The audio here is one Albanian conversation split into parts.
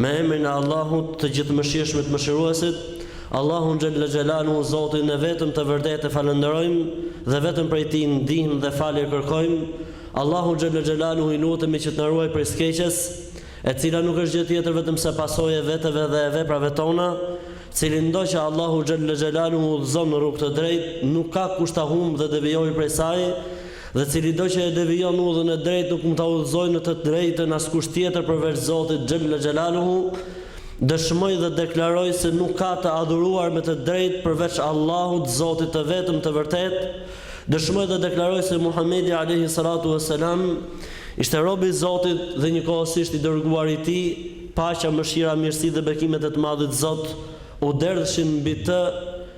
Me emrin e Allahut të Gjithëmëshirshmit të Mëshiruesit, Allahun xhelle xhelaluhu Zotin e vetëm të vërtetë e falënderojmë dhe vetëm prej Tij ndihmë dhe falje kërkojmë, Allahut xhelle xhelaluhu i lutemi që të na ruaj prej së keqes, e cila nuk është gjë tjetër vetëm se pasojë e veteve dhe e veprave tona, Cilindo që Allahu xhelle xhelaluhu e udhëzon në rrugë të drejtë, nuk ka kush ta humbë dhe devijojë prej saj, dhe cilido që e devijon udhën e drejtë nuk mund ta udhëzojë në të drejtën askush tjetër përveç Zotit xhelle xhelaluhu, dëshmoj dhe deklaroj se nuk ka të adhuruar me të drejtë përveç Allahut, Zotit të vetëm të vërtetë, dëshmoj dhe deklaroj se Muhamedi alejhi salatu ves selam ishte rob i Zotit dhe njëkohësisht i dërguari i Tij, Paqja, mëshira, mirësitë dhe bekimet e të Madhit Zot u derdhshin mbi të,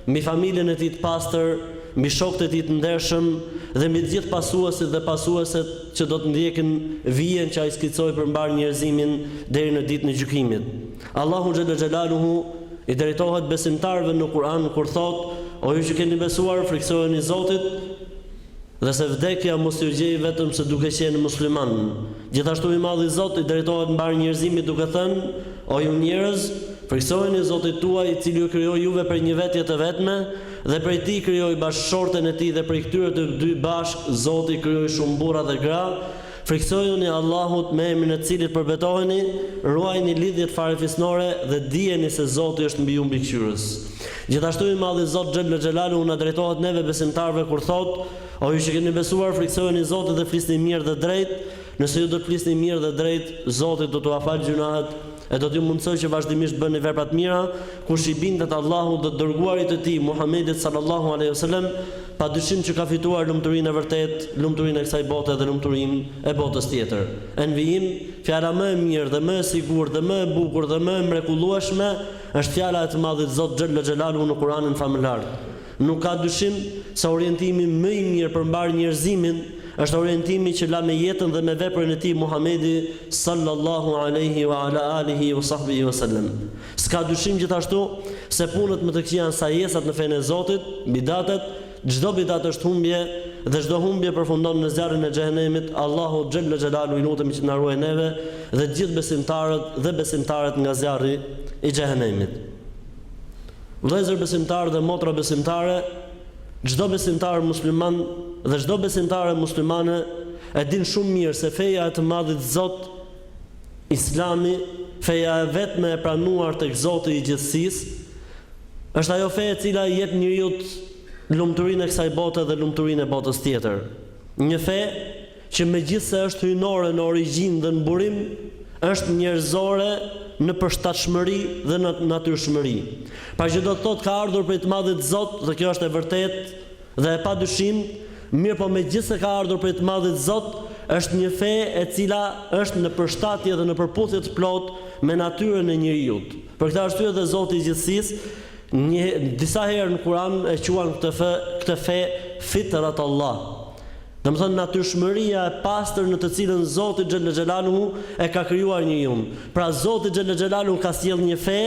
mbi familjen e tij të pastër, mbi shokët e tij të ndershëm dhe mbi të gjithë pasuesit dhe pasueset që do të ndjekin vijën që ai skicoi për mbarë njerëzimin deri në Ditën e Gjykimit. Allahu xhelle xhelaluhu i drejtohet besimtarëve në Kur'an kur thotë, O ju që keni besuar, frikësojuni Zotit, Dhe se vdekja mos ju gjejë vetëm se duke qenë musliman. Gjithashtu i Madhi Zot i drejtohet mbarë njerëzimit duke thënë, O ju njerëz, frikësojuni Zotit tuaj i cili ju krijoi juve prej një vetje të vetme dhe prej tij krijoi bashkëshorten e tij dhe prej këtyre të dy bashkë Zoti krijoi shumë burra dhe gra Frikësojuni Allahut me emrin e të Cilit përbetoheni, ruajini lidhjet farefisnore dhe dijeni se Zoti është mbi ju mbikëqyrës. Gjithashtu i Madhi Zot xhelle xhelaluhu na drejtohet neve besimtarëve kur thotë, O ju që keni besuar, frikësojeni Zotin dhe flisni mirë dhe drejt, nëse ju do të flisni mirë dhe drejt, Zoti do t'ua falë gjynahet, E do t'ju mundësoj që vazhdimisht të bëni vepra të mira, kush i bindet Allahut dhe të Dërguarit të Tij, Muhammedit sallallahu alejhi ve selem, padyshim që ka fituar lumturinë e vërtetë, lumturinë e kësaj bote dhe lumturinë e botës tjetër. E në vijim, Fjala më e mirë dhe më e sigurt dhe më e bukur dhe më e mrekullueshme është fjala e të Madhit Zot xhellexhelaluhu në Kuranin famëlartë. Nuk ka dyshim se orientimi më i mirë për mbarë njerëzimin është orientimi që la me jetën dhe me veprën e tij Muhamedi sallallahu alejhi wa ala alihi wa sahbihi wa sallam. S'ka dyshim gjithashtu se punët më të këqija janë sajesat në fenë e Zotit, bidatet, çdo bidat është humbje dhe çdo humbje përfundon në zjarrin e xhehenemit, Allahut xhelle xhelaluhu i lutemi që na ruaj neve dhe gjithë besimtarët dhe besimtaret nga zjarri i xhehenemit. Vëllezër besimtarë dhe motra besimtare, çdo besimtar musliman dhe çdo besimtare muslimane e dinë shumë mirë se feja e të Madhit Zot, Islami, feja e vetme e pranuar tek Zoti i Gjithësisë, është ajo fe e cila i jep njeriut lumturinë e kësaj bote dhe lumturinë e botës tjetër. Një fe, që megjithëse është hyjnore në origjinë dhe në burim, është njerëzore në përshtatshmëri dhe në natyrshmëri. Pra që do të thotë ka ardhur prej të Madhit Zot dhe kjo është e vërtetë dhe e padyshimtë, mirëpo megjithëse ka ardhur prej të Madhit Zot, është një fe e cila është në përshtatje dhe në përputhje të plotë me natyrën e njeriut. Për këtë arsye dhe Zoti i Gjithësisë një disa herë në Kur'an e quan këtë fe, këtë fe fitrat Allah, domethënë natyrshmëria e pastër në të cilën Zoti xhelle xhelaluhu e ka krijuar njeriun. Pra Zoti xhelle xhelaluhu ka sjellë një fe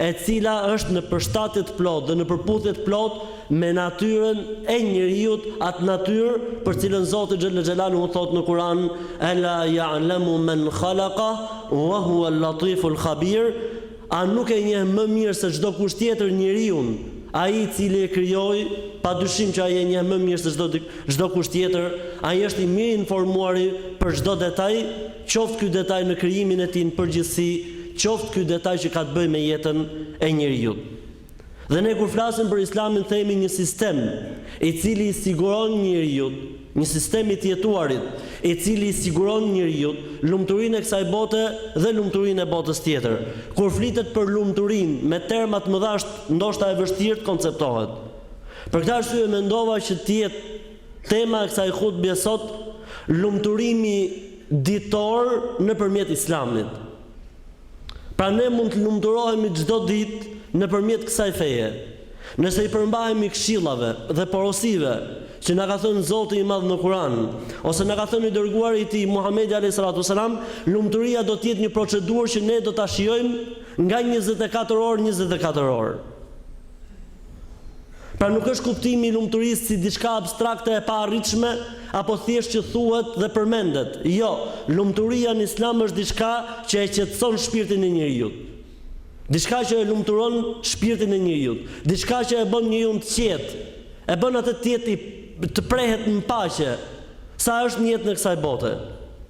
e cila është në përshtatje të plotë dhe në përputhje të plotë me natyrën e njeriut atë natyrë për të cilën Zoti xhelle xhelaluhu thotë në Kur'an ela ja'lemu men khalaka wa huwa llatiful khabir a nuk e njeh më mirë se çdo kush tjetër njeriun ai i cili e krijoi padyshim që ai e njeh më mirë se çdo çdo kush tjetër ai është i mirëinformuari për çdo detaj qoftë ky detaj në krijimin e tij në përgjithësi qoftë ky detaj që ka të bëjë me jetën e njeriut Dhe ne kur flasim për Islamin themi një sistem i cili i siguron njeriut, një sistem i të jetuarit, i cili i siguron njeriut lumturinë e kësaj bote dhe lumturinë e botës tjetër. Kur flitet për lumturinë me terma të mëdha është ndoshta e vështirë të konceptohet. Për këtë arsye mendova që të jetë tema e kësaj hutbeje sot lumturimi ditor nëpërmjet Islamit. Pra ne mund të lumturohemi çdo ditë nëpërmjet kësaj feje, nëse i përmbahemi këshillave dhe porosive që na ka thënë Zoti i Madh në Kur'an, ose na ka thënë i Dërguari i Tij, Muhamedi alejhi salatu ves selam, lumturia do të jetë një procedurë që ne do ta shijojmë nga njëzet e katër orë njëzet e katër orë. Pra nuk është kuptimi i lumturisë si diçka abstrakte e paarritshme apo thjesht që thuhet dhe përmendet. Jo, lumturia në Islam është diçka që e qetëson shpirtin e njeriut. Diçka që e lumturon shpirtin e njeriut, diçka që e bën njeriun të qetë, e bën atë të jetë i të prehet në paqe sa është në jetën e kësaj bote.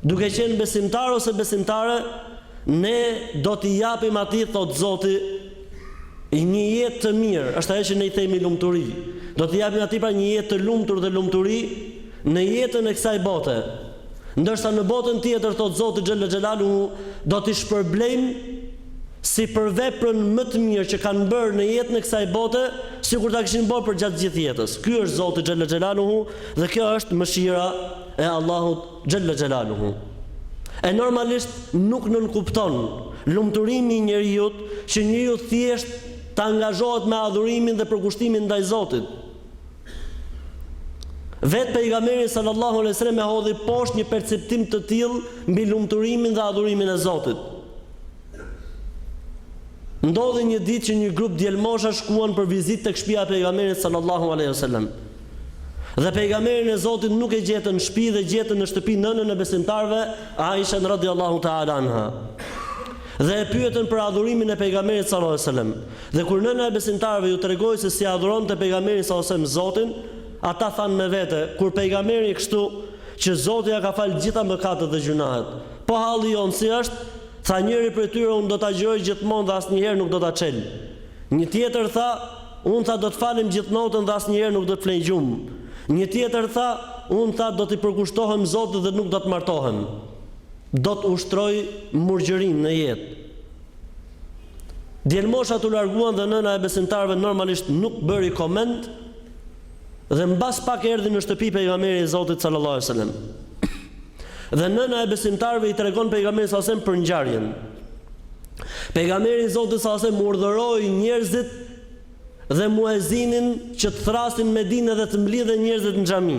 Duke qenë besimtar ose besimtare, ne do t'i japim atij, thotë Zoti, një jetë të mirë, është ajo që ne i themi lumturi. Do t'i japim atij pra një jetë të lumtur dhe lumturi në jetën e kësaj bote. Ndërsa në botën tjetër, thotë Zoti xhelle xhelaluhu, do t'i shpërblejmë si për veprën më të mirë që kanë bërë në jetën e kësaj bote, sikur ta kishin bërë përgjatë gjithë jetës. Ky është Zoti xhelle xhelaluhu dhe kjo është mëshira e Allahut Xhelle Xhelaluhu. E normalisht nuk nënkupton lumturimi i njeriut që njeriu thjesht të angazhohet me adhurimin dhe përkushtimin ndaj Zotit. Vetë Pejgamberi sallallahu alejhi wasallam e hodhi poshtë një perceptim të tillë mbi lumturimin dhe adhurimin e Zotit. Ndodhi një ditë që një grup djelmoshash shkuan për vizitë tek shpia e Pejgamberit sallallahu alejhi wasallam. Dhe Pejgamberin e Zotit nuk e gjetën në shpi dhe gjetën në shtëpi nënën e besimtarëve, Aishën radhiyallahu ta'ala anha. Dhe e pyetën për adhurimin e Pejgamberit sallallahu alaihi wasallam. Dhe kur nëna e besimtarëve ju tregoi se si e adhuronte Pejgamberi sallallahu alaihi wasallam Zotin, ata thanë me vete, kur Pejgamberi kështu, që Zoti ia ka falë të gjitha mëkatet dhe gjynahet. Po halli jonë si është? Tha njëri prej tyre, unë do të agjëroj gjithmonë dhe asnjëherë nuk do ta çel. Një tjetër tha, Unë tha do të falem gjithë natën dhe asnjëherë nuk do të flej gjumë. Një tjetër tha, Unë tha do t'i përkushtohem Zotit dhe nuk do të martohem. Do të ushtroj murgjërinë në jetë. Djelmoshat u larguan dhe nëna e besimtarëve normalisht nuk bëri koment, Dhe mbas pak erdhi në shtëpi Pejgamberi i Zotit sallallahu alejhi ve sellem. Dhe nëna e besimtarëve i tregon Pejgamberit sallallahu alejhi ve sellem për ngjarjen. Pejgamberi i Zotit sallallahu alejhi ve sellem urdhëroi njerëzit dhe muezinin që të thrasin në Medinë dhe të mblidhen njerëzit në xhami.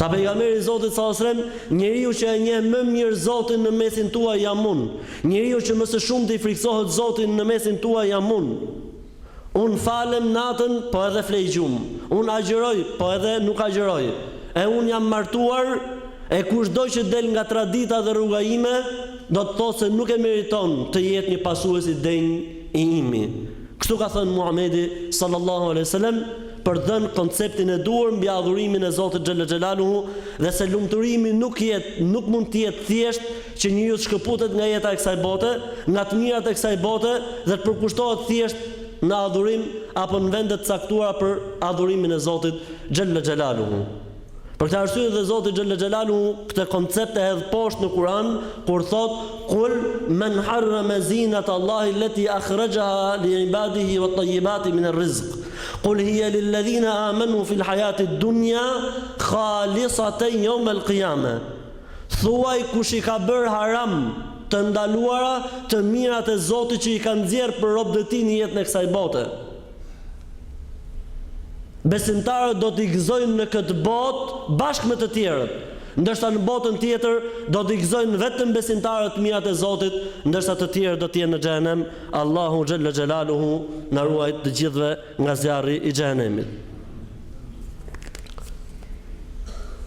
Tha Pejgamberi i Zotit sallallahu alejhi ve sellem, Njeriu që e njeh më mirë Zotin në mesin tuaj jam unë. Njeriu që më së shumti i frikësohet Zotin në mesin tuaj jam unë. Unë falem natën, po edhe flej gjumë. Unë agjëroj, po edhe nuk agjëroj. E unë jam martuar, e kushdo që del nga tradita dhe rruga ime, do të thotë se nuk e meriton të jetë një pasues i denjë i imi. Kështu ka thënë Muhamedi sallallahu alejhi ve selem për të dhënë konceptin e duhur mbi adhurimin e Zotit xhelle xhelaluhu dhe se lumturimi nuk jet nuk mund të jetë thjesht që njeriu të shkëputet nga jeta e kësaj bote, nga të mirat e kësaj bote dhe të përkushtohet thjesht në adhurim apo në vende të caktuara për adhurimin e Zotit xhelle xhelaluhu. Për këtë arsye dhe Zoti xhelle xhelaluhu këtë koncept e hedh poshtë në Kur'an kur thotë, Kul men harrame zinat Allahi lleti ahrajaha li ibadihi wat tajjibati min er rizq, Kul hije lil ledhina amanu fil hajatid dunja khalisaten jomel qiyame. Thuaj kush i ka bërë haram, të ndaluara, të mirat e Zotit që i ka nxjerrë për robët e Tij në jetën e kësaj bote. Besimtarët do t'i gëzojnë në këtë botë bashkë me të tjerët, ndërsa në botën tjetër do t'i gëzojnë vetëm besimtarët mirat e Zotit, ndërsa të tjerët do të jenë në xhehenem, Allahu xhelle xhelaluhu na ruajt të gjithëve nga zjarri i xhehenemit.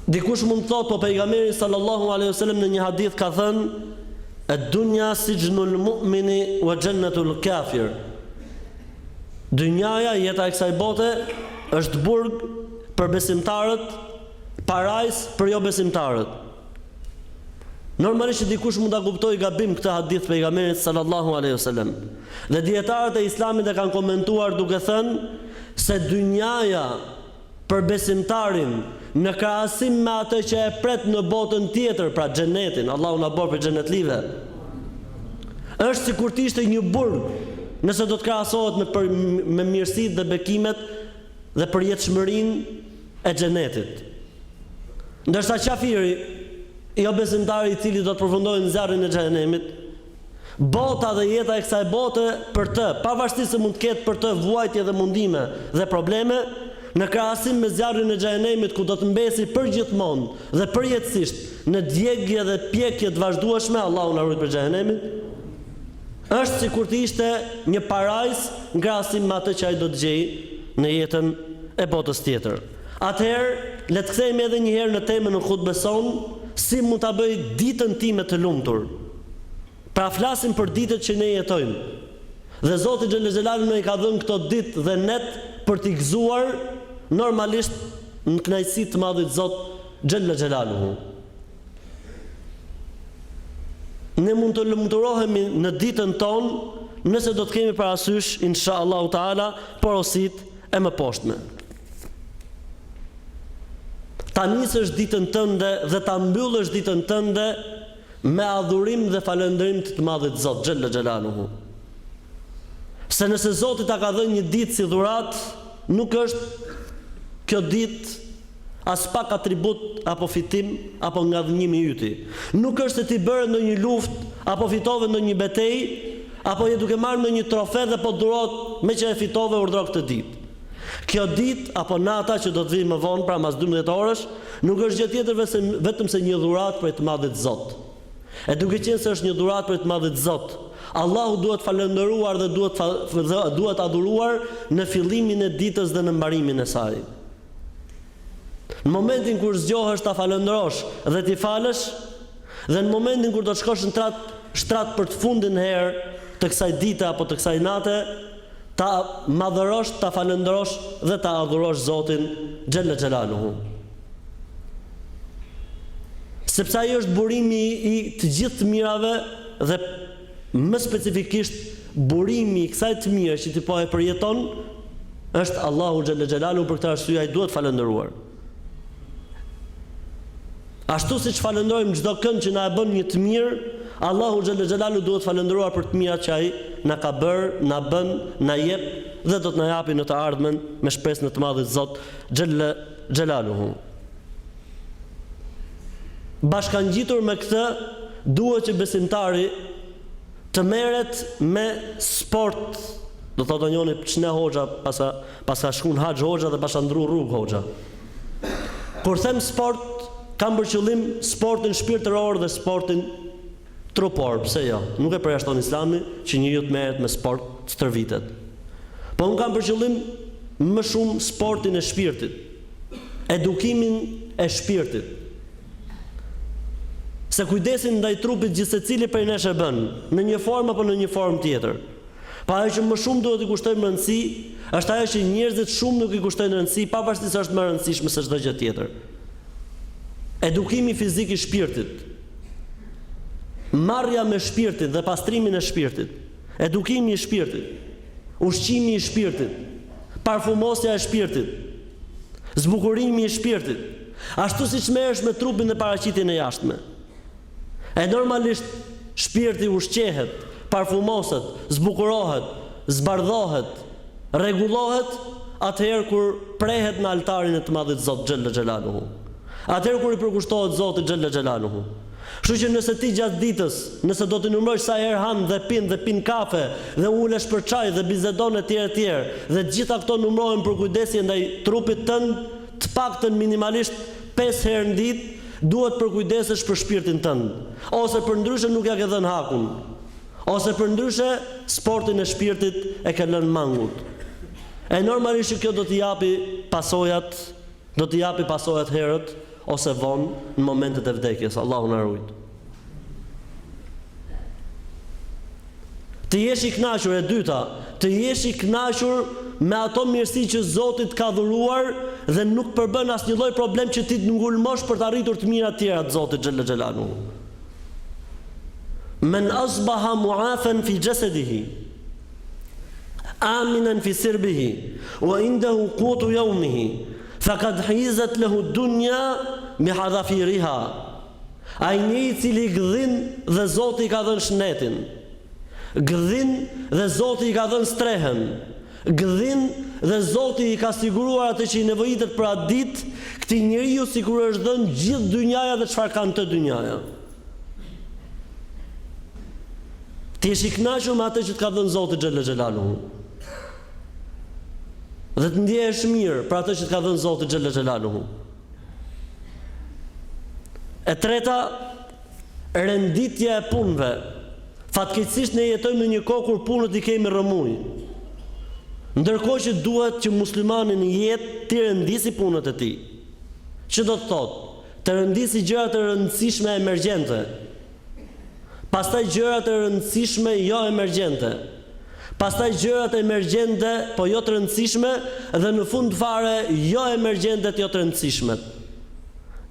Dikush mund të thotë, po Pejgamberi sallallahu alejhi ve sellem në një hadith ka thënë, Ed-dunja sijnul mu'mini wa jannatul kafir. Dynjaja, jeta e kësaj bote, është burg për besimtarët, parajsë për jobesimtarët. Normalisht dikush mund ta kuptojë gabim këtë hadith të Pejgamberit sallallahu alejhi ve sellem. Dhe dijetarët e Islamit e kanë komentuar duke thënë se dynjaja Për besimtarin, në krahasim me atë që e pret në botën tjetër, pra Xhenetin, Allahu na bëftë prej Xhenetlijve, është sikur të ishte një burg, nëse do të krahasohet me për, me mirësitë dhe bekimet dhe përjetshmërinë e Xhenetit. Ndërsa qafiri, jobesimtari i cili do të përfundojë në zjarrin e Xhehenemit, Bota dhe jeta e kësaj bote për të, pavarësisht se mund të ketë për të vuajtje dhe mundime dhe probleme, në krahasim me zjarrin e xhehenemit ku do të mbesi përgjithmonë dhe përjetësisht në djegie dhe pjekje të vazhdueshme, Allahu na ruajt prej xhehenemit, është sikur të ishte një parajsë në krahasim me atë që ai do të gjejë në jetën e botës tjetër. Atëherë, le të kthehemi edhe një herë në temën e hutbes sonë, Si mund ta bëj ditën time të lumtur? Pra flasim për ditët që ne jetojmë. Dhe Zoti xhelle xhelaluhu na i ka dhënë këto ditë dhe net për t'i gëzuar normalisht në kënaqësi të Madhit Zot xhelle xhelaluhu. Ne mund të lumturohemi në ditën tonë nëse do të kemi parasysh inshallahu taala porositë e mëposhtme. Ta nisësh ditën tënde dhe ta mbyllësh ditën tënde me adhurim dhe falënderim të të Madhit Zot, xhelle xhelaluhu. Se nëse Zoti ta ka dhënë një ditë si dhuratë, nuk është kjo ditë Aspak atribut apo fitim apo ngadhënjim i yti. Nuk është se ti bëre ndonjë luftë apo fitove ndonjë betejë apo je duke marrë ndonjë trofe dhe po dhurohet meqë e fitove urdhëro këtë ditë. Kjo ditë apo nata që do të vijë më vonë, pra mas dymbëdhjetë orësh, nuk është gjë tjetër vetëm se një dhuratë prej të Madhit Zot. E duke qenë se është një dhuratë prej të Madhit Zot, Allahu duhet falënderuar dhe duhet adhuruar në fillimin e ditës dhe në mbarimin e saj. Në momentin kur zgjohesh ta falëndrosh dhe t'i falesh, dhe në momentin kur do të shkosh në trat, shtrat për të fundin herë të kësaj dite apo të kësaj nate, ta madhërosh, ta falëndrosh dhe ta adhurosh Zotin xhelle xhelaluhu. Sepse ai është burimi i të gjithë të mirave dhe Më specifikisht, burimi i kësaj të mire që ti po e përjeton, është Allahu xhelle xhelaluhu për këtë arsye ai duhet falëndëruar. Ashtu siç falënderojmë çdo kënd që na e bën një të mirë, Allahu xhelle xhelaluhu duhet falëndëruar për të mirat që ai na ka bërë, na bën, na jep dhe do të na japi në të ardhmen me shpresën e të madhit Zot xhelle xhelaluhu. Bashkangjitur me këtë, duhet që besimtari të merret me sport, do thotë ndonjoni ç'ne hoxha paska, paska shku në haxh hoxha dhe paska ndrru rrugë hoxha. Kur them sport, kam për qëllim sportin shpirtëror dhe sportin trupor, pse jo, nuk e përjashton Islami që njeriu të merret me sport, të stërvitet. Po unë kam për qëllim më shumë sportin e shpirtit. edukimin e shpirtit. Se kujdesin ndaj trupit gjithsecili prej nesh e bën, në një formë apo në një formë tjetër. Po ajo që më shumë duhet i kushtojmë rëndësi, është ajo që njerëzit shumë nuk i kushtojnë rëndësi, pavarësisht se është më e rëndësishme se çdo gjë tjetër. Edukimi fizik i shpirtit. Marrja me shpirtin dhe pastrimin e shpirtit. Edukimi i shpirtit, ushqimi i shpirtit, parfumosja e shpirtit, zbukurimi i shpirtit, ashtu siç merresh me trupin dhe paraqitjen e jashtme. E normalisht shpirti ushqehet, parfumoset, zbukurohet, zbardhohet, rregullohet atëherë kur prehet në altarin e të Madhit Zot xhelle xhelaluhu. Atëherë kur i përkushtohet Zotit xhelle xhelaluhu. Kështu që nëse ti gjatë ditës, nëse do të numërosh sa herë han dhe pin dhe pin kafe dhe ulesh për çaj dhe bizedon etj etj dhe të gjitha këto numërohen përkujdesje ndaj trupit tënd, të paktën minimalisht pesë herë n'ditë duhet të përkujdesesh për shpirtin tënd. Ose përndryshe nuk ja ke dhënë hakun. Ose përndryshe sportin e shpirtit e ke lënë mangut. E normalisht që kjo do të japi pasojat Do t'i japi pasojat herët ose vonë në momentet e vdekjes, Allahu na rujt. Të jesh i kënaqur e dyta, të jesh i kënaqur me ato mirësi që Zoti të ka dhuruar dhe nuk përbën asnjë lloj problem që ti të ngulmosh për të arritur të mira të tjera të Zotit xhelle xhelaluhu. Men asbaha mu'afan fi xhesedihi. Aminan fi sirbihi wa indahu qutu yawmihi faqad hizat lehu ad-dunya bi hadhafiriha, Ai njeri i cili gdhin dhe Zoti i ka dhënë shnetin, gdhin dhe Zoti i ka dhënë strehën, gdhin dhe Zoti i ka siguruar atë që i nevojitet për atë ditë, këtij njeriu sikur është dhënë gjithë dynjaja dhe çfarë ka në të dynjaja. Të jesh i kënaqur me atë që të ka dhënë Zoti xhel-le xhelaluhu. Dhe të ndjehesh mirë për atë që të ka dhënë Zoti xhel-le xhelaluhu. E treta, renditja e punëve. Fatkeqësisht ne jetojmë në një kohë kur punët i kemi rrëmujë. Ndërkohë që duhet që muslimani në jetë t'i rendisi punët e tij. Që do të thotë? Të rendisi gjërat e rëndësishme emergjente, pastaj gjërat e rëndësishme jo emergjente, pastaj gjërat emergjente po jo të rëndësishme dhe në fund fare jo emergjentet jo të rëndësishmet.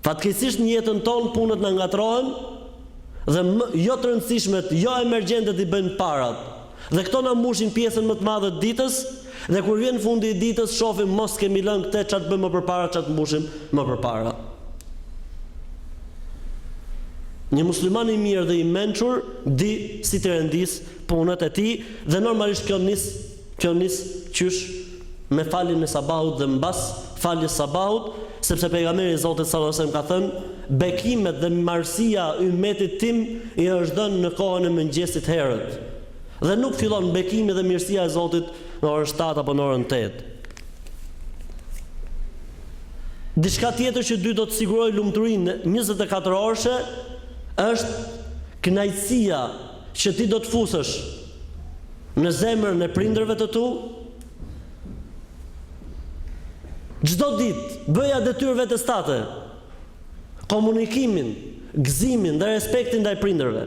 Fatkeqësisht në jetën tonë punët na ngatërrohen dhe më jo të rëndësishmet jo emergjentet i bëjmë të parat. Dhe këto na mbushin pjesën më të madhe të ditës dhe kur vjen fundi i ditës shofim mos kemi lënë këte ça të bëjmë më përpara ça të mbushim më përpara. Një musliman i mirë dhe i mençur di si t'i rendisë punët e tij dhe normalisht kjo nis kjo nis qysh me faljen e sabahut dhe mbas faljes së sabahut, sepse Pejgamberi i Zotit sallallâhu alejhi ve sellem ka thënë, Bekimet dhe mbarësia ymmetit tim i është dhënë në kohën e mëngjesit herët, dhe nuk fillon bekimi dhe mirësia e Zotit në orën shtatë apo në orën tetë. Diçka tjetër që ty do të sigurojë lumturinë njëzet e katër orëshe është kënaqësia që ti do të fusësh në zemrën e prindërve të tu? Çdo ditë bëja detyrë vetes tate komunikimin, gëzimin dhe respektin ndaj prindërve,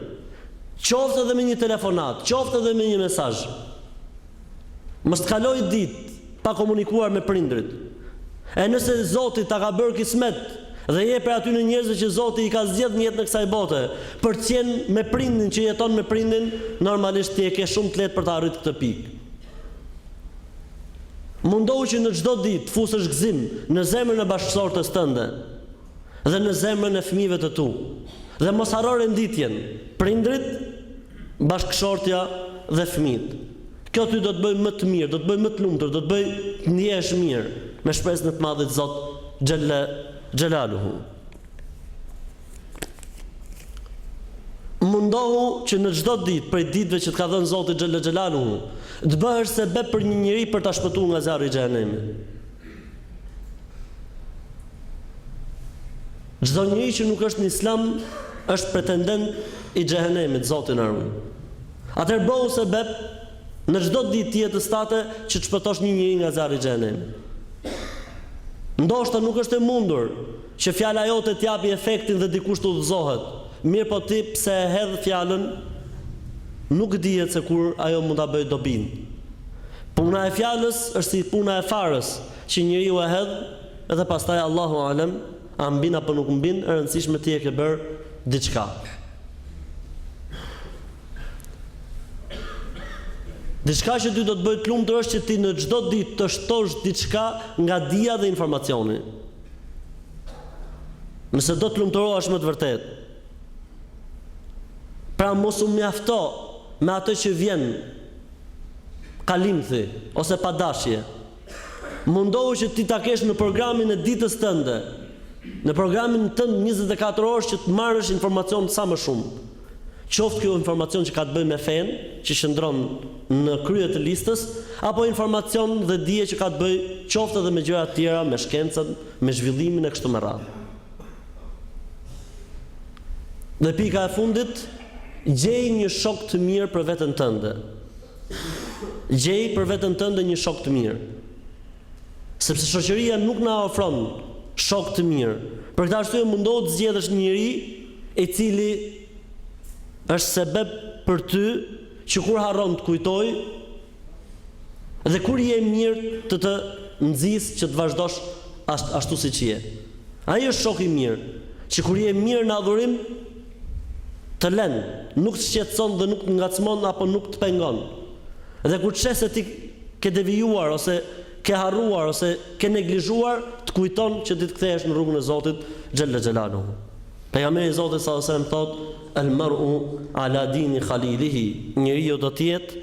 qoftë edhe me një telefonatë, qoftë edhe me një mesazh. Mos të kalojë ditë pa komunikuar me prindërit. E nëse Zoti ta ka bërë kismet dhe je prej atyre njerëzve që Zoti i ka zgjedhë në jetën e kësaj bote për të qenë me prindrin që jeton me prindrin, normalisht ti e ke shumë të lehtë për ta arritë këtë pikë. Mundohu që në çdo ditë të fusësh gëzim në zemrën e bashkëshortes tënde dhe në zemrën e fëmijëve të tu. Dhe mos harro renditjen, prindërit, bashkëshortja dhe fëmijët. Kjo ty do të bëjë më të mirë, do të bëjë më të lumtur, do të bëjë të ndjehesh mirë, me shpresën e të Madhit Zot xhelle xhelaluhu. Mundohu që në çdo ditë prej ditëve që të ka dhënë Zoti xhelle xhelaluhu, të bëhesh sebep për një njeri për ta shpëtu nga zjarri i xhehenemit. Çdo njeri që nuk është në Islam është pretendent i xhehenemit Zoti na ruaj. Atëherë bëhu sebep në çdo ditë të jetës tate që të shpëtosh një njëri nga zjarri i xhehenemit. Ndoshta nuk është e mundur që fjala jote të japi efektin dhe dikush të udhëzohet, mirëpo ti pse e hedh fjalën nuk dihet se kur ajo mund ta bëjë dobinë. Puna e fjalës është si puna e farës, Që njeriu e hedh dhe pastaj Allahu alem a mbin apo nuk mbin, e rëndësishme ti e ke bërë diçka. Diçka që ty do të bëjë të lumtur është që ti në çdo ditë të shtosh diçka nga dija dhe informacioni. Nëse do të lumturohesh me të vërtetë. Pra mos u mjafto me atë që vjen kalimthi ose pa dashje. Mundohu që ti ta kesh në programin e ditës tënde, në programin tënd njëzet e katër orësh që të marrësh informacion sa më shumë. Qoftë kjo informacion që ka të bëjë me fenë, që qëndron në krye të listës, apo informacion dhe dije që ka të bëjë qoftë edhe me gjëra të tjera, me shkencat, me zhvillimin e kështu me radhë. Dhe pika e fundit, gjej një shok të mirë për veten tënde. Gjej për veten tënde një shok të mirë. Sepse shoqëria nuk na ofron shokë të mirë. Për këtë arsye mundohu të zgjedhësh një njeri i cili është sebep për ty që kur harron të kujtojë dhe kur je mirë të të nxisë që të vazhdosh ashtu siç je. Ai është shok i mirë që kur je mirë në adhurim Të lën, nuk të shqetëson dhe nuk të ngacmon apo nuk të pengon. Dhe kur të sheh se ti ke devijuar ose ke harruar ose ke neglizhuar, të kujton që ti të kthehesh në rrugën e Zotit xhelle xhelaluhu. Pejgamberi i Zotit sallallahu alejhi ve sellem thotë, El mer'u ala dini khalilihi, njeriu do të jetë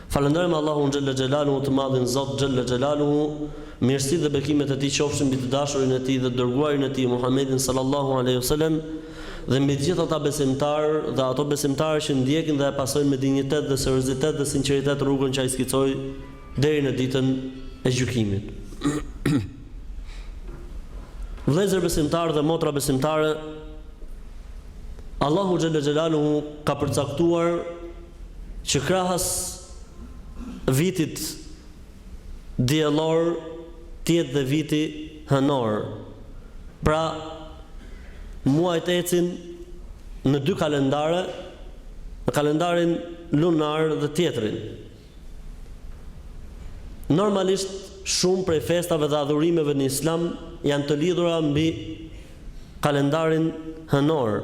Falënderojmë Allahun xhelle xhelaluhu të madhin Zot xhelle xhelaluhu, mirësitë dhe bekimet e Tij qofshin mbi të dashurin e Tij dhe të dërguarin e Tij Muhammedin sallallahu alejhi ve selem dhe mbi të gjithë ata besimtarë dhe ato besimtare që ndjekin dhe e pasojnë me dinjitet dhe seriozitet dhe sinqeritet rrugën që Ai skicoi deri në Ditën e Gjykimit. Vëllezër besimtarë dhe motra besimtare, Allahu xhelle xhelaluhu ka përcaktuar që krahas vitit diellor të jetë dhe viti hënor. Pra, muajt ecin në dy kalendare, në kalendarin lunar dhe tjetrin. Normalisht, shumë prej festave dhe adhurimeve në Islam janë të lidhura mbi kalendarin hënor.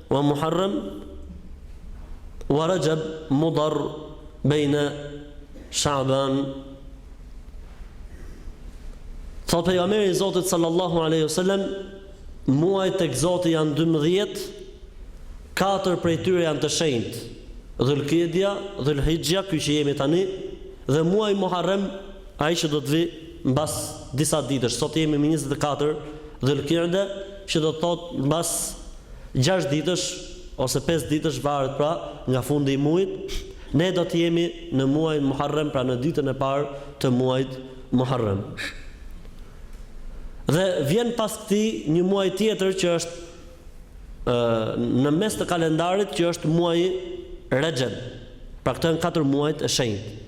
Wa Muharram Wa Rajab Mudar Bejne Shaaban Thotë pejgamberi i Zotit sallallahu alaihi wasallam, muajt tek Zoti janë 12, katër prej tyre janë të shenjtë. Dhulkidja, Dhulhixhja, ky që jemi tani, dhe muaji Muharrem, ai që do të vi mbas disa ditësh. Sot jemi me 24 Dhulkide, që do të thotë mbas gjashtë ditësh ose pesë ditësh varet pra nga fundi i muajit, ne do të jemi në muajin Muharrem pra në ditën e parë të muajit Muharrem. Dhe vjen pas këtij një muaj tjetër që është në mes të kalendarit që është muaji Rexheb. Pra këto janë katër muajt e shenjtë.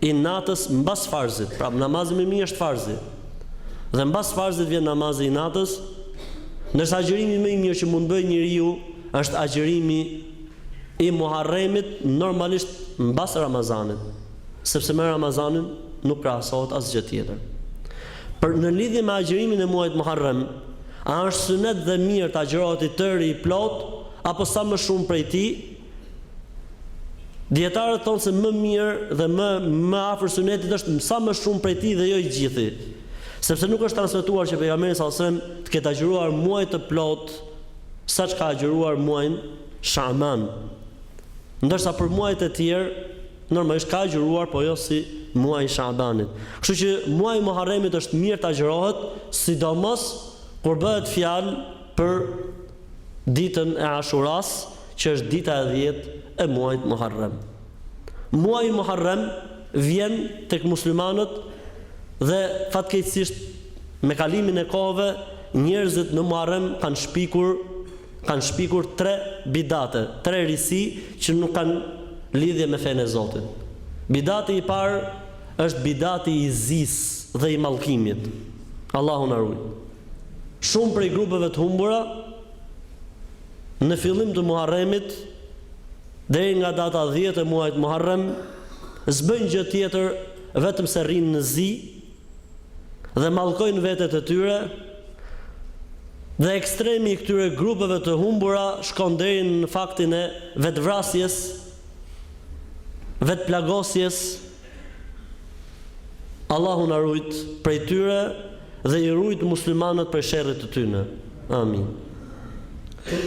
I natës mbas farzit, pra namazi më i mirë është farzi. Dhe mbas farzit vjen namazi i natës, ndërsa agjërimi më i mirë që mund bëjë njeriu është agjërimi i Muharremit, normalisht mbas Ramazanit, sepse me Ramazanin nuk krahasohet asgjë tjetër. Por në lidhje me agjërimin e muajit Muharrem, a është synet dhe mirë të agjërohet i tëri i plotë apo sa më shumë prej tij? Dijetarët thonë se më mirë dhe më më afër sunetit është sa më shumë prej tij dhe jo i gjithi. Sepse nuk është transmetuar që pejgamberi sallallahu alajhi wasallam të ketë agjëruar muaj të plotë saç ka agjëruar muajin Shaaban. Ndërsa për muajt e tjerë normalisht ka agjëruar, po jo si muaji i Shaabanit. Kështu që muaji i Muharremit është mirë të agjërohet, sidomos kur bëhet fjalë për ditën e Ashuras, që është dita e dhjetë e muajit Muharrem. Muaji Muharrem vjen tek muslimanët dhe fatkeqësisht me kalimin e kohëve njerëzit në Muharrem kanë shpikur kanë shpikur tre bidate, tre risi që nuk kanë lidhje me fenë e Zotit. Bidati i parë është bidati i zisë dhe i mallkimit. Allahu na rujt. Shumë prej grupeve të humbura Në fillim të Muharremit, deri nga data dhjetë e muajit Muharrem, s'bëjnë gjë tjetër vetëm se rrinë në zi dhe mallkojnë vetet e tyre dhe ekstremi i këtyre grupeve të humbura shkon deri në faktin e vetëvrasjes, vetëplagosjes. Allahu na rujt prej tyre dhe i rujt muslimanët prej sherrit të tyne. Amin.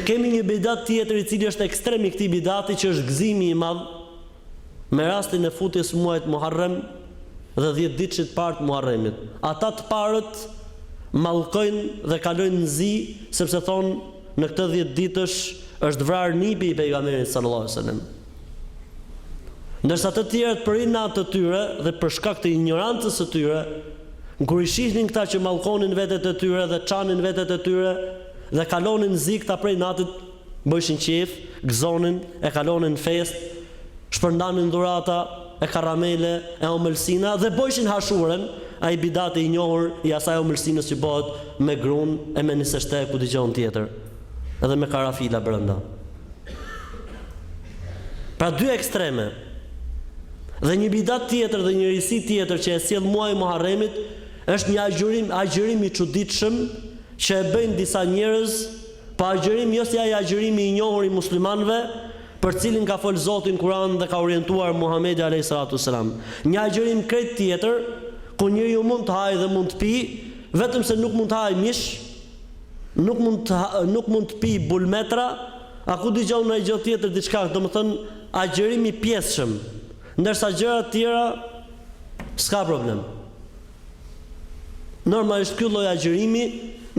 Kemi një bidat tjetër i cili është ekstremi i këtij bidati që është gëzimi i madh me rastin e futjes së muajit Muharrem dhe dhjetëditëshit të parë të Muharremit. Ata të parët mallkojnë dhe kalojnë në zi sepse thonë në këtë dhjetëditësh është vrarë nipi i Pejgamberit sallallahu alejhi ue sellem. Ndërsa të tjerët për inat të tyre dhe për shkak të injorancës së tyre, kur i shihnin këta që mallkonin vetet e tyre dhe çanin vetet e tyre dhe kalonin zi këta prej inatit bëjshin qejf, gëzonin, e kalonin festë, shpërndanin dhurata e karamele e omëlsina dhe bëjshin hashuren, ai bidat i njohur i asaj omëlsinës që bëhet me grunë e me niseshte ku di gjo tjetër. edhe me karafila brenda. Pra dy ekstreme. Dhe një bidat tjetër dhe një risi tjetër që e sjell muaji i Muharremit është një agjërim, agjërim i çuditshëm që e bëjnë disa njerëz, po agjërim jo si ai agjërimi i njohur i muslimanëve, për cilin ka fol Zoti në Kuran dhe ka orientuar Muhamedi alejhi salatu selam. Një agjërim krejt tjetër, ku njeriu mund të hajë dhe mund të pijë, vetëm se nuk mund të hajë mish, Nuk mund të nuk mund të pijë bulmetra, a ku di gjo ndonjë gjë tjetër diçka, domethënë agjërim i pjesshëm, ndërsa gjëra të tjera s'ka problem. Normalisht ky lloj agjërimi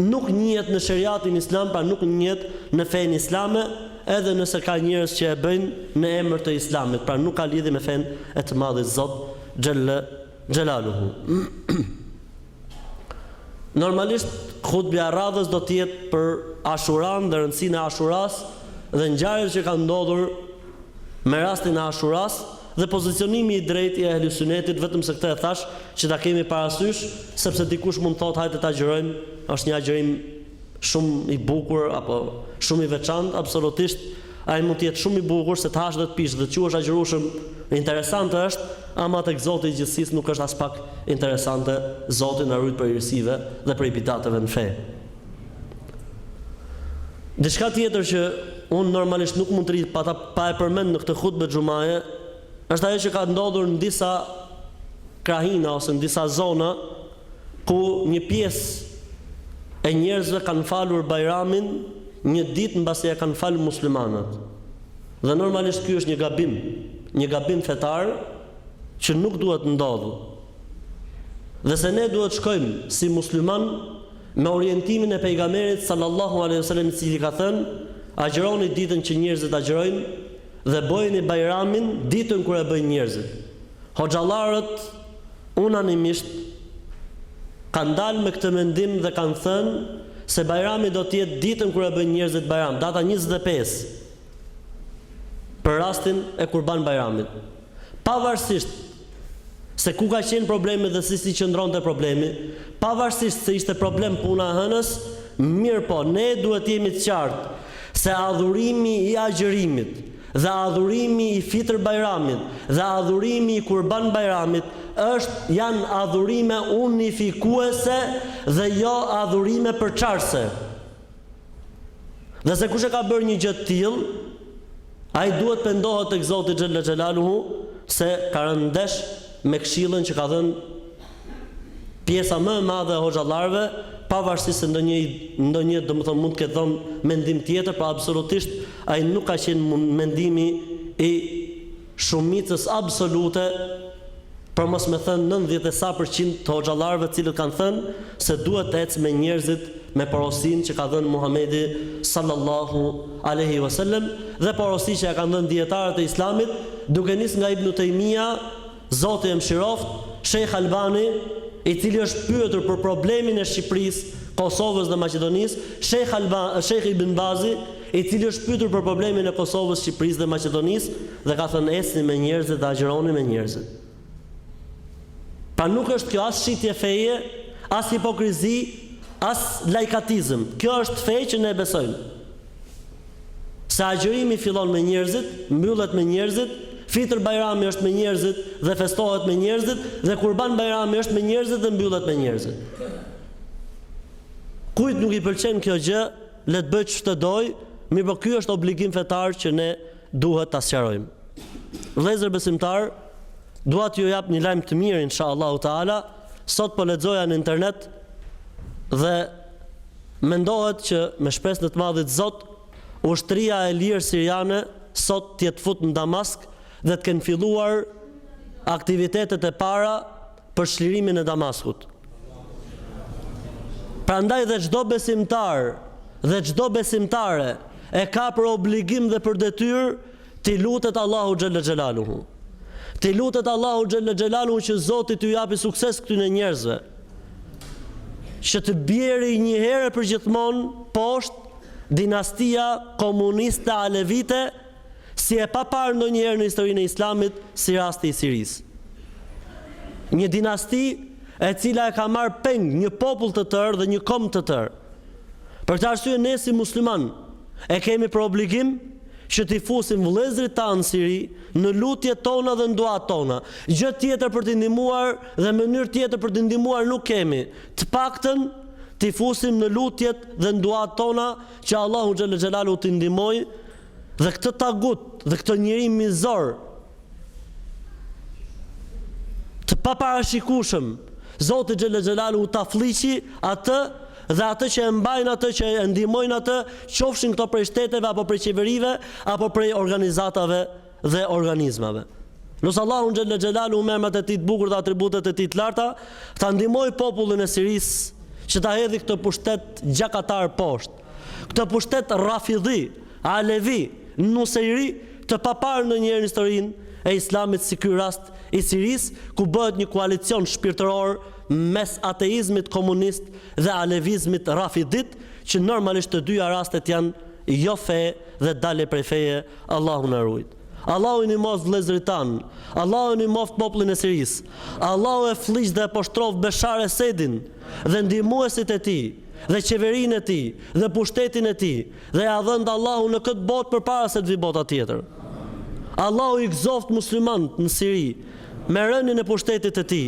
nuk njihet në sheriatin islam, pra nuk njihet në fenë islame, edhe nëse ka njerëz që e bëjnë në emër të islamit, pra nuk ka lidhje me fenë e të Madhit Zot xhelle xhelaluhu. Normalisht hutbja e radhës do të jetë për Ashuranë dhe rëndësinë e Ashurasë dhe ngjarjet që kanë ndodhur me rastin e Ashurasë dhe pozicionimi i drejtë i Ehli Sunetit vetëm se këtë e thashë që ta kemi parasysh sepse dikush mund të thotë hajde të agjërojmë është një agjërim shumë i bukur apo shumë i veçantë absolutisht Ai mund të jetë shumë i bukur se të hash dhe të pish dhe të quhesh agjërueshëm interesante është, ama tek Zoti i gjithësisë nuk është aspak interesante, Zoti na rujt prej risive dhe prej bidateve në fe. Diçka tjetër që unë normalisht nuk mund të rri pa pa e përmend në këtë hutbe xhumaje është ajo që ka ndodhur në disa krahina ose në disa zona ku një pjesë e njerëzve kanë falur Bajramin Një ditë mbasi e kanë falë muslimanët. Dhe normalisht ky është një gabim, një gabim fetar që nuk duhet të ndodhë. Dhe se ne duhet të shkojmë si musliman me orientimin e Pejgamerit sallallahu alejhi ve sellem i cili ka thënë agjëroni ditën që njerëzit agjërojnë dhe bojeni Bajramin ditën kur e bëjnë njerëzit. Hoxhallarët unanimisht kanë dalë me këtë mendim dhe kanë thënë se Bajrami do të jetë ditën kur e bëjnë njerëzit Bajram, data njëzet e pesë për rastin e Kurban Bajramit. Pavarësisht se ku ka qenë problemi dhe si si qëndronte problemi, pavarësisht se ishte problem puna e hënës, mirëpo ne duhet të jemi të qartë se adhurimi i agjërimit Dhe adhurimi i Fitër Bajramit dhe adhurimi i Kurban Bajramit është janë adhurime unifikuese dhe jo adhurime përçarëse. Dhe se kush e ka bërë një gjë të tillë, ai duhet të pendohet tek Zoti xhella xhelaluhu se ka rënë ndesh me këshillën që ka dhënë Pjesa më e madhe e hoxhallarëve, pavarësisht se ndonjë ndonjë domethënë mund të ketë dhënë mendim tjetër, por absolutisht ai nuk ka qenë mendimi i shumicës absolute, për mos me thënë nëntëdhjetë e sa për qind të hoxhallarëve të cilët kanë thënë se duhet të ecë me njerëzit me porosinë që ka dhënë Muhamedi sallallahu alejhi vesellem dhe porosi që e kanë dhënë dijetarët e Islamit duke nisë nga Ibn Tejmija Zoti e mëshiroftë, Shejh Albani, i cili është pyetur për problemin e Shqipërisë, Kosovës dhe Maqedonisë, Shejh Alba, Shejh Ibn Bazi, i cili është pyetur për problemin e Kosovës, Shqipërisë dhe Maqedonisë dhe ka thënë ecni me njerëzit dhe agjëroni me njerëzit. Pra nuk është kjo as shitje feje, as hipokrizi, as lajkatizëm. Kjo është fe që ne besojmë. Se agjërimi fillon me njerëzit, mbyllet me njerëzit, Fitër Bajrami është me njerëzit dhe festohet me njerëzit dhe Kurban Bajrami është me njerëzit dhe mbyllet me njerëzit. Kujt nuk i pëlqen kjo gjë, le të bëjë ç'të dojë, mirëpo ky është obligim fetar që ne duhet ta sqarojmë. Vëllezër besimtarë, dua t'ju jap një lajm të mirë insha Allahu Teala, sot po lexoja në internet dhe mendohet që me shpresë në të madhit Zot, ushtria e lirë siriane sot të jetë fut në Damask dhe të kenë filluar aktivitetet e para për çlirimin e Damaskut. Prandaj dhe çdo besimtar dhe çdo besimtare e ka për obligim dhe për detyrë T'i lutet Allahu xhelle xhelaluhu, t'i lutet Allahu xhelle xhelaluhu që Zoti t'ju japi sukses këtyre njerëzve që të bjeri një herë përgjithmonë poshtë dinastia komuniste alevite si e paparë ndonjëherë në historinë e Islamit si rasti i Sirisë. Një dinasti e cila e ka marrë peng një popull të tërë dhe një komb të tërë. Për këtë arsye ne si muslimanë e kemi për obligim që t'i fusim vëllezërit tanë në Siri në lutjet tona dhe në duatë tona. Gjë tjetër për t'i ndihmuar dhe mënyrë tjetër për t'i ndihmuar nuk kemi, të paktën t'i fusim në lutjet dhe në duatë tona që Allahu xhelle xhelaluhu t'i ndihmojë Dhe këtë tagut dhe këtë njeri mizor të paparashikushëm Zoti xhelle xhelaluhu ta flliqi atë dhe ata që e mbajnë, ata që e ndihmojnë atë qofshin këto prej shteteve apo prej qeverive apo prej organizatave dhe organizmave Lus Allahun xhelle xhelaluhu me emrat e tij të bukur dhe atributet e tij të larta ta ndihmojë popullin e Sirisë që ta hedhi këtë pushtet gjakatar poshtë. Këtë pushtet rafidhi, alevi, nusejri, të paparë ndonjëherë në historinë e Islamit si ky rast i Sirisë, ku bëhet një koalicion shpirtëror mes ateizmit komunist dhe alevizmit rafidit, që normalisht të dyja rastet janë jo fe dhe dalje prej feje, Allahu na rujt. Allahu i nimoftë vëllezërit tanë, Allahu e nimoftë popullin e Sirisë, Allahu e flliqtë dhe e poshtëroftë Beshar Esedin dhe ndihmuesit e tij, dhe qeverinë e tij dhe pushtetin e tij dhe ia dhëntë Allahu në këtë botë përpara se të vijë bota tjetër. Allahu i gëzoftë muslimantë në Siri me rënien e pushtetit të tij.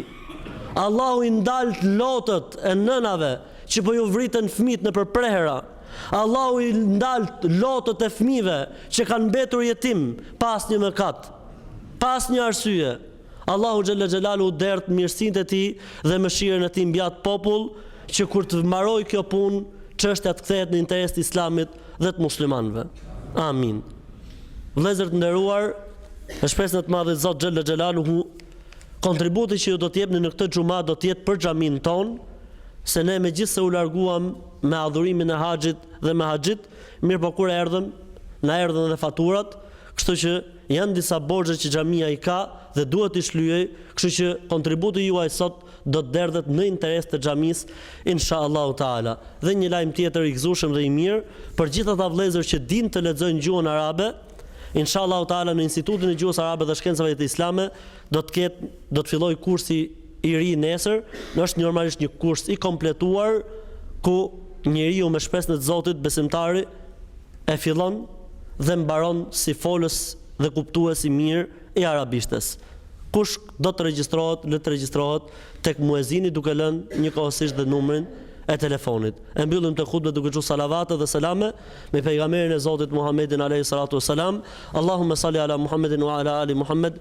Allahu i ndaltë lotët e nënave që po ju vriten fëmijët nëpër prehëra. Allahu i ndaltë lotët e fëmijëve që kanë mbetur jetimë pa asnjë mëkat, pa asnjë arsye. Allahu xhelle xhelaluhu derdhtë mirësinë e Tij dhe mëshirën e Tij mbi atë popull që kur të mbarojë kjo punë, çështja të kthehet në interes të Islamit dhe të muslimanëve. Amin. Vëllezër të nderuar, me shpresën e të madhit Zot xhelle xhelaluhu, kontributi që ju do të jepni në këtë xhuma do të jetë për xhaminë tonë, se ne megjithëse u larguam me adhurimin e haxhit dhe me haxhit, mirëpo kur erdhëm, na erdhën edhe faturat, kështu që Janë disa borxhe që xhamia i ka dhe duhet t'i shlyejë, kështu që kontributi juaj sot do të derdhet në interes të xhamisë inshallahu taala. Dhe një lajm tjetër i gëzueshëm dhe i mirë, për gjithë ata vëllezër që dinë të lexojnë gjuhën arabe, inshallahu taala në Institutin e Gjuhës Arabe dhe Shkencave të Islame Do të ketë do të fillojë kursi i ri nesër, në është normalisht një kurs i kompletuar ku njeriu me shpresën e Zotit besimtari e fillon dhe mbaron si folës dhe kuptues i mirë i arabishtes. Kush do të regjistrohet le të regjistrohet tek muezini duke lënë njëkohësisht dhe numrin e telefonit. E mbyllim këtë hutbe duke çu salavate dhe selame me pejgamberin e Zotit Muhammedin alejhi salatu ves selam, Allahumme salli ala Muhammedin wa ala ali Muhammed,